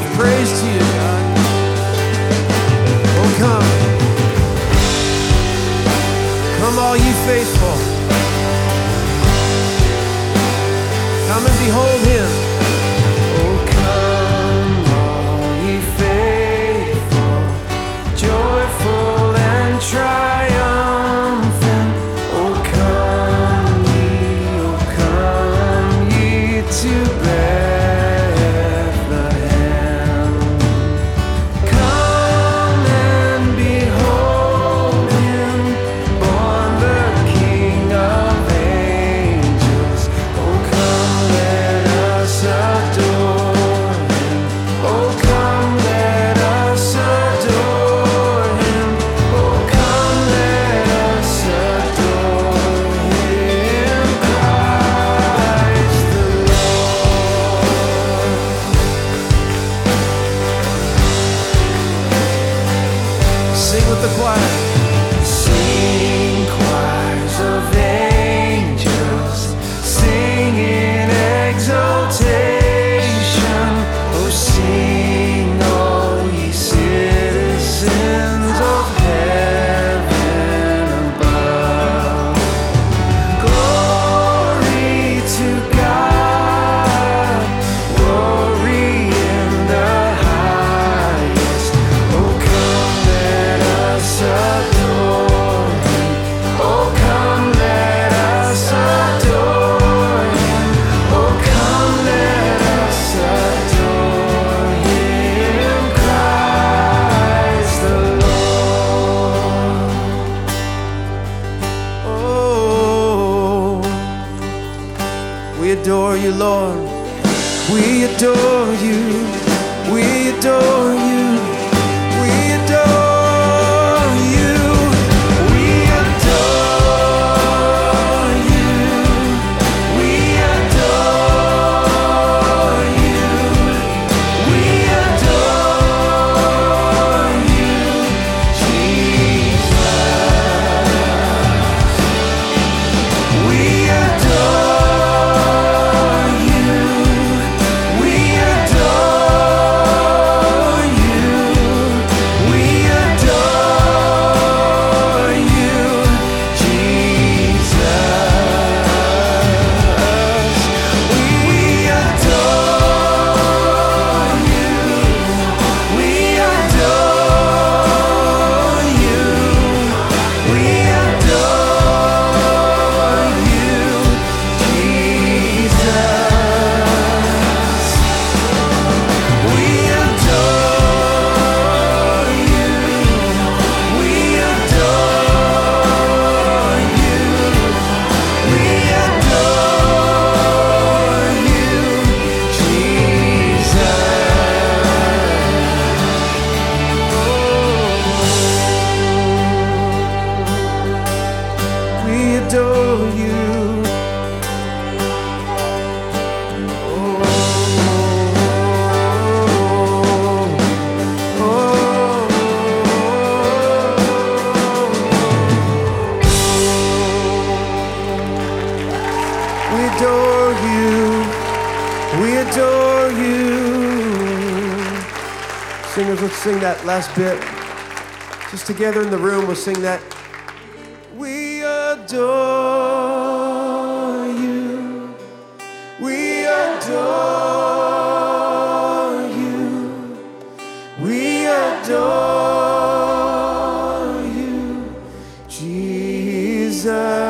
give praise to you, God. Oh, come. Come, all you faithful. Come and behold quiet We adore you, Lord. We adore you. We adore you. We adore you. We adore you. Singers, let's sing that last bit. Just together in the room, we'll sing that. We adore you. We adore you. We adore you, Jesus.